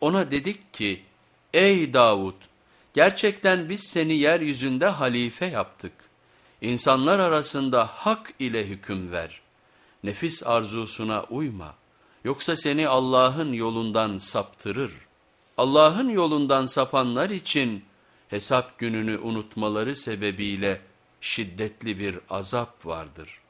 Ona dedik ki ey Davud gerçekten biz seni yeryüzünde halife yaptık. İnsanlar arasında hak ile hüküm ver. Nefis arzusuna uyma yoksa seni Allah'ın yolundan saptırır. Allah'ın yolundan sapanlar için hesap gününü unutmaları sebebiyle şiddetli bir azap vardır.''